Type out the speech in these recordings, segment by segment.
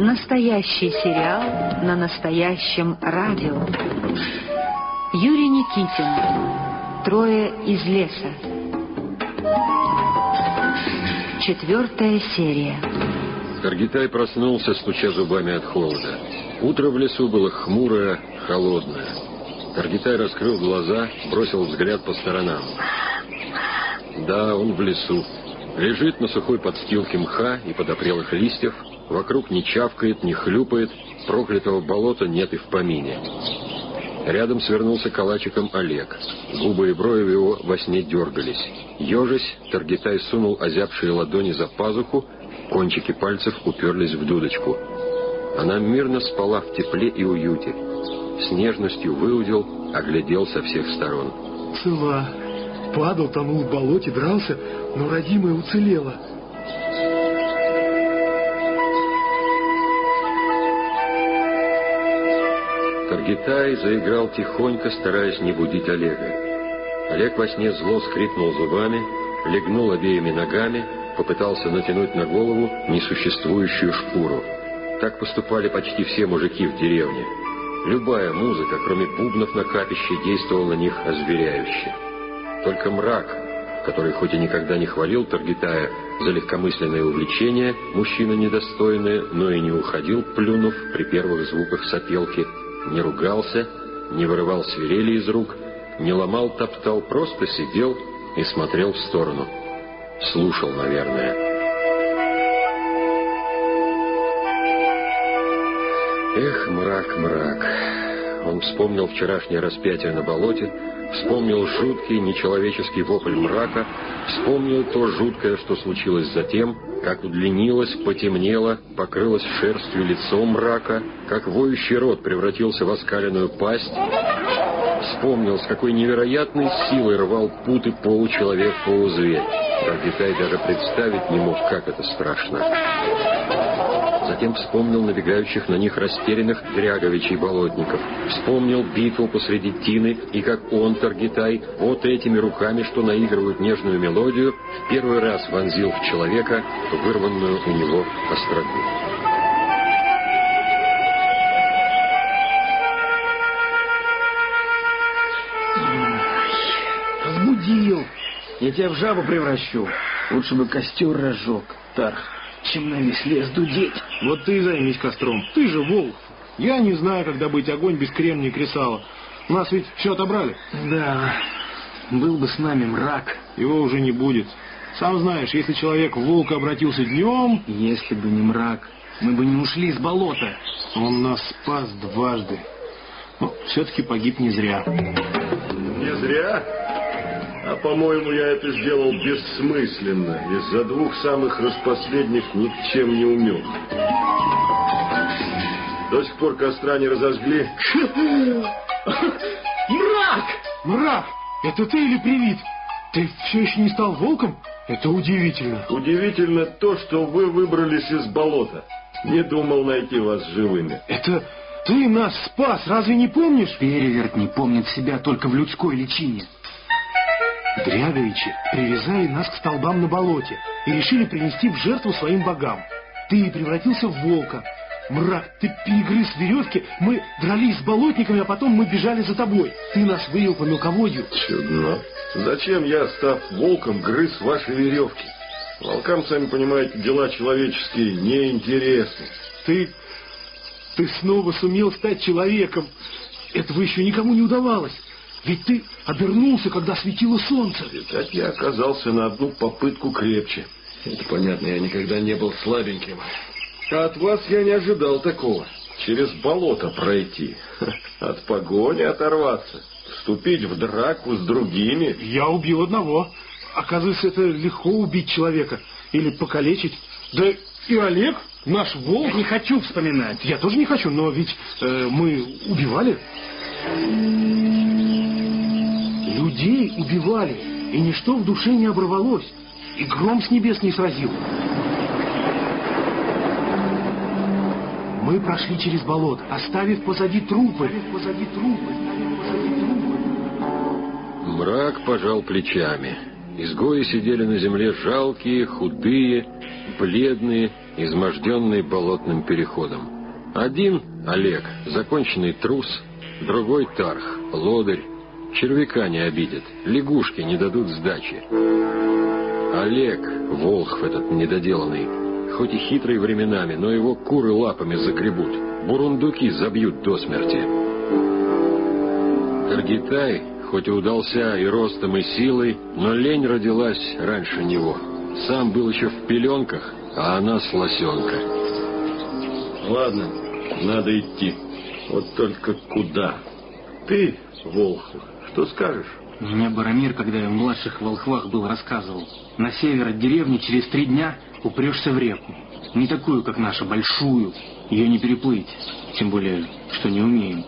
Настоящий сериал на настоящем радио. Юрий Никитин. Трое из леса. Четвертая серия. Таргитай проснулся, стуча зубами от холода. Утро в лесу было хмурое, холодное. Таргитай раскрыл глаза, бросил взгляд по сторонам. Да, он в лесу. Лежит на сухой подстилке мха и подопрелых листьев, вокруг не чавкает, не хлюпает, проклятого болота нет и в помине. Рядом свернулся калачиком Олег. Губы и брови его во сне дергались. Ежась, Таргитай сунул озябшие ладони за пазуху, кончики пальцев уперлись в дудочку. Она мирно спала в тепле и уюте. С нежностью выудил, оглядел со всех сторон. Цела. Падал, тонул в болоте, дрался, но родимая уцелела. Таргитай заиграл тихонько, стараясь не будить Олега. Олег во сне зло скрипнул зубами, легнул обеими ногами, попытался натянуть на голову несуществующую шкуру. Так поступали почти все мужики в деревне. Любая музыка, кроме бубнов на капище, действовала на них озверяюще. Только мрак, который хоть и никогда не хвалил Таргитая за легкомысленное увлечение, мужчина недостойный, но и не уходил, плюнув при первых звуках сопелки, не ругался, не вырывал свирели из рук, не ломал, топтал, просто сидел и смотрел в сторону. Слушал, наверное. Эх, мрак, мрак. Он вспомнил вчерашнее распятие на болоте, вспомнил жуткий нечеловеческий вопль мрака, вспомнил то жуткое, что случилось затем, как удлинилось, потемнело, покрылось шерстью лицо мрака, как воющий рот превратился в оскаленную пасть. Вспомнил, с какой невероятной силой рвал путы получеловек, полузверь. Таргитай даже представить не мог, как это страшно. Затем вспомнил набегающих на них растерянных дряговичей болотников. Вспомнил битву посреди Тины и как он, Таргитай, вот этими руками, что наигрывают нежную мелодию, первый раз вонзил в человека вырванную у него остроту. Разбудил. Я тебя в жабу превращу. Лучше бы костер разжег, Тарх, чем на весь лес дудеть. Вот ты и займись костром. Ты же волк. Я не знаю, как добыть огонь без кремния и кресала. Нас ведь все отобрали. Да, был бы с нами мрак. Его уже не будет. Сам знаешь, если человек в волка обратился днем... Если бы не мрак, мы бы не ушли с болота. Он нас спас дважды. Но все-таки погиб не зря. Не зря? А, по-моему, я это сделал бессмысленно, из-за двух самых распоследних ни к чем не умел. До сих пор костра не разожгли. Мрак! Мрак! Это ты или привид? Ты все еще не стал волком? Это удивительно. Удивительно то, что вы выбрались из болота. Не думал найти вас живыми. Это ты нас спас, разве не помнишь? Перевертни помнит себя только в людской личине. Дряговичи привязали нас к столбам на болоте и решили принести в жертву своим богам. Ты превратился в волка. Мрак, ты перегрыз веревки, мы дрались с болотниками, а потом мы бежали за тобой. Ты нас вывел по мелководью. Чудно. Зачем я, став волком, грыз ваши веревки? Волкам, сами понимаете, дела человеческие неинтересны. Ты... ты снова сумел стать человеком. Этого еще никому не удавалось. Ведь ты обернулся, когда светило солнце. Видать, я оказался на одну попытку крепче. Это понятно, я никогда не был слабеньким. А от вас я не ожидал такого. Через болото пройти, от погони оторваться, вступить в драку с другими. Я убил одного. Оказывается, это легко убить человека или покалечить. Да и Олег, наш волк... Я не хочу вспоминать. Я тоже не хочу, но ведь э, мы убивали. Людей убивали, и ничто в душе не оборвалось, и гром с небес не сразил. Мы прошли через болото, оставив позади трупы. Оставив позади трупы. Мрак пожал плечами. Изгои сидели на земле жалкие, худые, бледные, изможденный болотным переходом. Один — Олег, законченный трус, другой — Тарх, лодырь, червяка не обидит, лягушки не дадут сдачи. Олег, Волхв этот недоделанный, хоть и хитрый временами, но его куры лапами загребут, бурундуки забьют до смерти. Таргитай, хоть и удался и ростом, и силой, но лень родилась раньше него. Сам был еще в пеленках, а она с. Ладно, надо идти. Вот только куда? Ты, Волхв, что скажешь? Мне Барамир, когда я в младших волхвах был, рассказывал. На север от деревни через три дня упрешься в реку. Не такую, как наша, большую. Ее не переплыть. Тем более, что не умеем.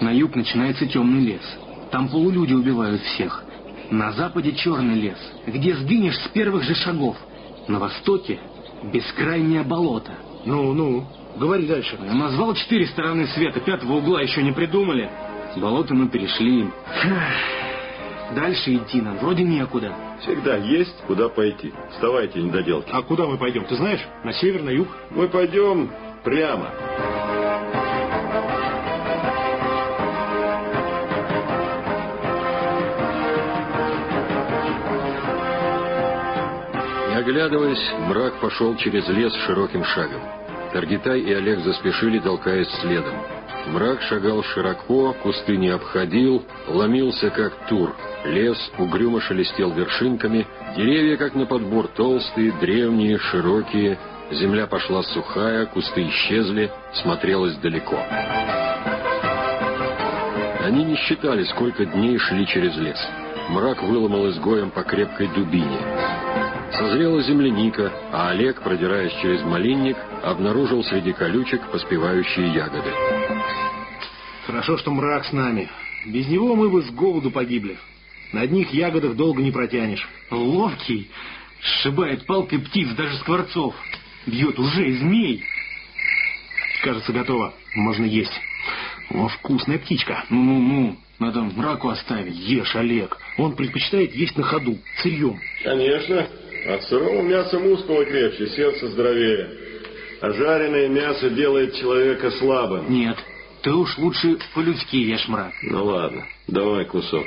На юг начинается темный лес. Там полулюди убивают всех. На западе черный лес, где сгинешь с первых же шагов. На востоке бескрайнее болото. Ну, ну, говори дальше. Назвал четыре стороны света, пятого угла еще не придумали. Болото мы перешли. Дальше идти нам вроде некуда. Всегда есть куда пойти. Вставайте, недоделки. А куда мы пойдем? Ты знаешь? На север, на юг? Мы пойдем прямо. Не оглядываясь, мрак пошел через лес широким шагом. Таргитай и Олег заспешили, толкаясь следом. Мрак шагал широко, кусты не обходил, ломился как тур. Лес угрюмо шелестел вершинками, деревья, как на подбор, толстые, древние, широкие. Земля пошла сухая, кусты исчезли, смотрелось далеко. Они не считали, сколько дней шли через лес. Мрак выломал изгоем по крепкой дубине. Созрела земляника, а Олег, продираясь через малинник, обнаружил среди колючек поспевающие ягоды. Хорошо, что мрак с нами. Без него мы бы с голоду погибли. На одних ягодах долго не протянешь. Ловкий. Сшибает палкой птиц, даже скворцов. Бьет уже змей. Кажется, готово. Можно есть. О, вкусная птичка. Ну-ну-ну, надо мраку оставить. Ешь, Олег. Он предпочитает есть на ходу, сырьем. Конечно. От сырого мяса мускулы крепче, сердце здоровее. А жареное мясо делает человека слабым. Нет, ты уж лучше по-людски ешь мрак. Ну ладно, давай кусок.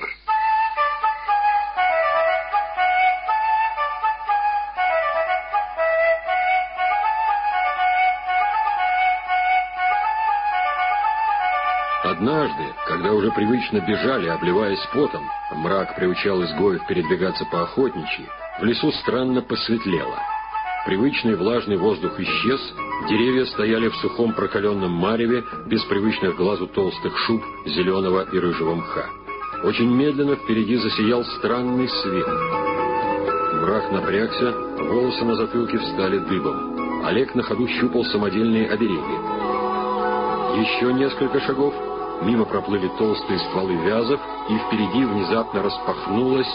Однажды, когда уже привычно бежали, обливаясь потом, мрак приучал изгоев передвигаться по охотничьи, в лесу странно посветлело. Привычный влажный воздух исчез, деревья стояли в сухом прокаленном мареве, без привычных глазу толстых шуб зеленого и рыжего мха. Очень медленно впереди засиял странный свет. Мрак напрягся, волосы на затылке встали дыбом. Олег на ходу щупал самодельные обереги. Еще несколько шагов, мимо проплыли толстые стволы вязов, и впереди внезапно распахнулась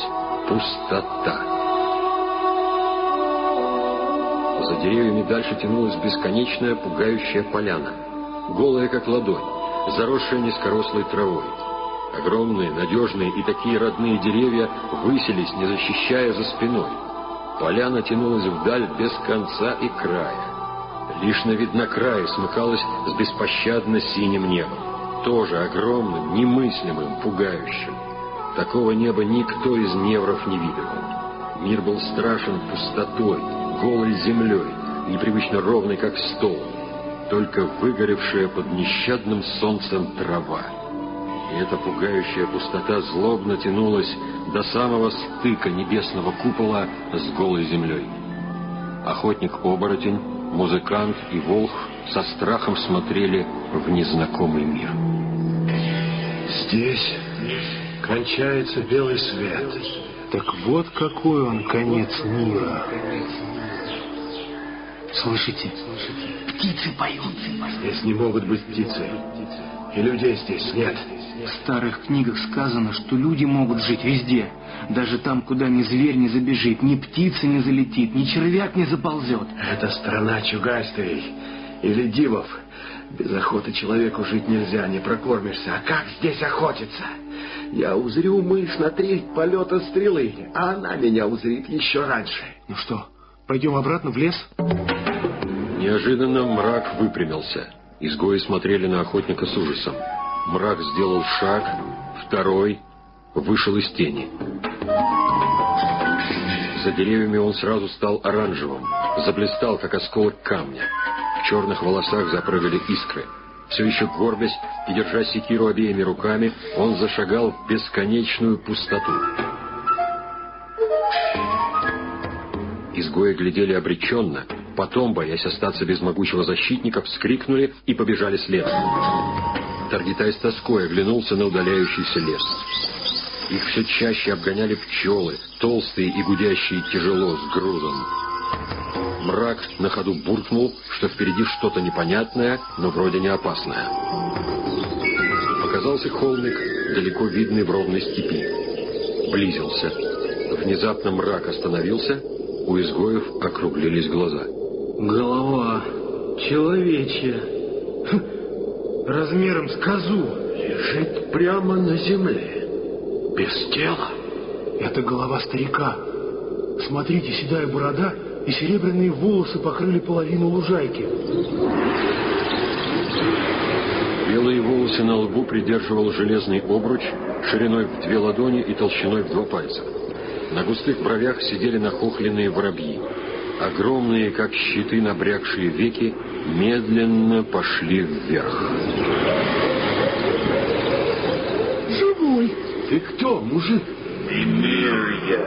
пустота. За деревьями дальше тянулась бесконечная пугающая поляна, голая как ладонь, заросшая низкорослой травой. Огромные, надежные и такие родные деревья высились, не защищая за спиной. Поляна тянулась вдаль без конца и края. Лишь на виднокрае смыкалась с беспощадно синим небом. Тоже огромным, немыслимым, пугающим. Такого неба никто из невров не видывал. Мир был страшен пустотой, голой землей, непривычно ровной, как стол. Только выгоревшая под нещадным солнцем трава. И эта пугающая пустота злобно тянулась до самого стыка небесного купола с голой землей. Охотник-оборотень музыкант и волх со страхом смотрели в незнакомый мир. Здесь кончается белый свет. Так вот какой он конец мира. Слышите? Птицы поют. Здесь не могут быть птицы. И людей здесь нет. В старых книгах сказано, что люди могут жить везде. Даже там, куда ни зверь не забежит, ни птица не залетит, ни червяк не заползет. Это страна чугастырей или дивов. Без охоты человеку жить нельзя, не прокормишься. А как здесь охотиться? Я узрю мышь на треть полета стрелы, а она меня узрит еще раньше. Ну что, пойдем обратно в лес? Неожиданно мрак выпрямился. Изгои смотрели на охотника с ужасом. Мрак сделал шаг, второй, вышел из тени. За деревьями он сразу стал оранжевым, заблистал, как осколок камня. В черных волосах запрыгали искры. Все еще горбясь и держа секиру обеими руками, он зашагал в бесконечную пустоту. Изгои глядели обреченно, потом, боясь остаться без могучего защитника, вскрикнули и побежали следом. Таргитай с тоской оглянулся на удаляющийся лес. Их все чаще обгоняли пчелы, толстые и гудящие тяжело с грузом. Мрак на ходу буркнул, что впереди что-то непонятное, но вроде не опасное. Показался холмик, далеко видный в ровной степи. Близился. Внезапно мрак остановился, у изгоев округлились глаза. Голова человечья, хм, размером с козу, лежит прямо на земле без тела. Это голова старика. Смотрите, седая борода и серебряные волосы покрыли половину лужайки. Белые волосы на лбу придерживал железный обруч шириной в две ладони и толщиной в два пальца. На густых бровях сидели нахохленные воробьи. Огромные, как щиты, набрякшие веки, медленно пошли вверх. Ты кто, мужик? Мимир я.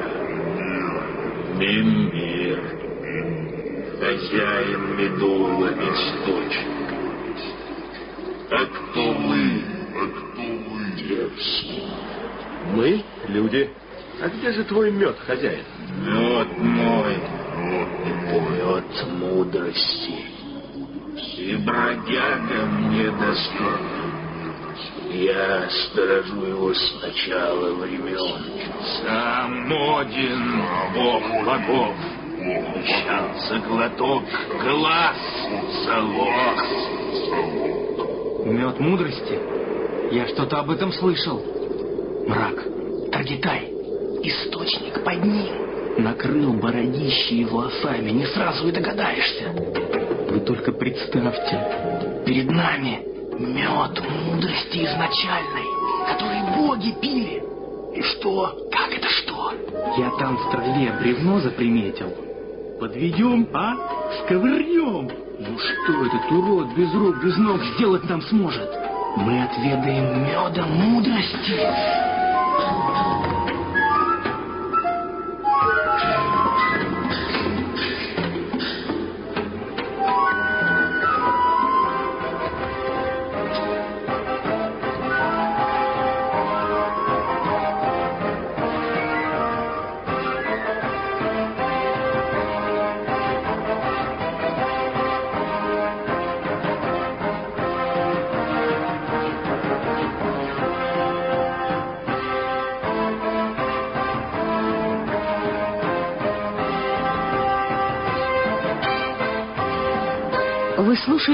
Мимир. Хозяин Медула источник. А кто вы? А кто вы, дерзкий? Мы — люди. А где же твой мед, хозяин? Мед. Мед мудрости. И бродягам не доступен. Я сторожу его с начала времен. Сам Один, бог богов, Мчался глоток глаз залог. Мед мудрости? Я что-то об этом слышал. Мрак, Таргитай, источник под ним. Накрыл бородищи и волосами, не сразу и догадаешься. Вы только представьте, перед нами Мед мудрости изначальной, который боги пили. И что? Как это что? Я там в траве бревно заприметил. Подведем, а? Сковырнем. Ну что этот урод без рук, без ног сделать нам сможет? Мы отведаем меда мудрости.